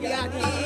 Yeah.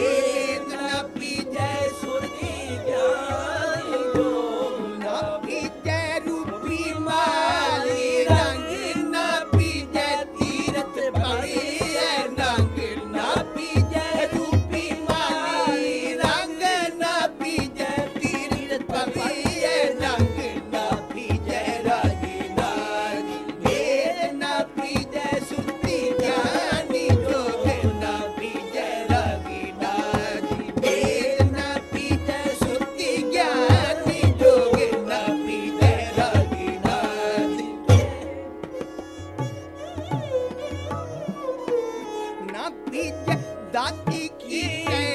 It is. dot eek eek.